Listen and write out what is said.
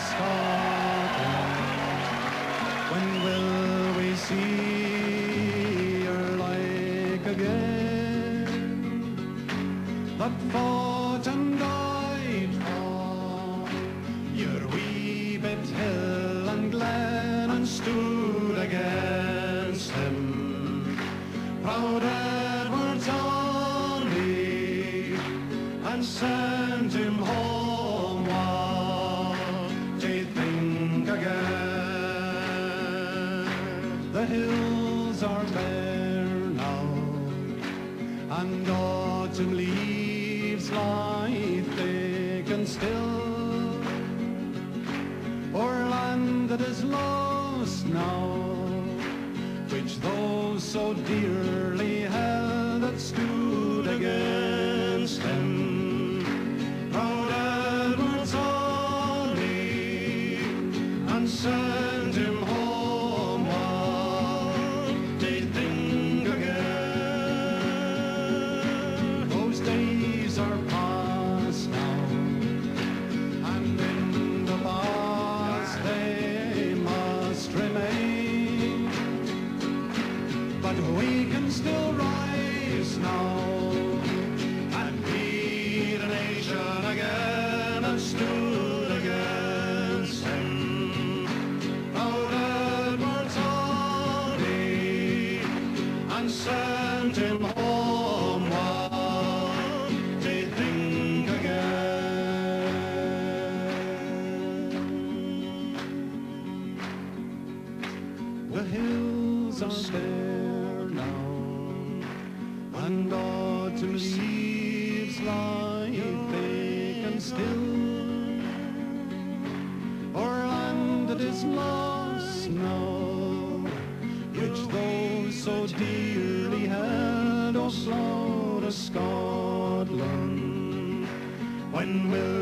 Scotland? When will we see her like again? That fought and died for your wee bit hill and glen and stood against him. Proud Edward's army and sent him home. Hills are bare now, and autumn leaves lie thick and still. O'er land that is lost now, which those so dearly held still rise now and be the nation again and stood against him. Proud Edward's army and sent him home. What they think again? The hills are now, and autumn leaves lie thick and still. Our land that is lost now, which those so dearly held, O flower Scotland, when will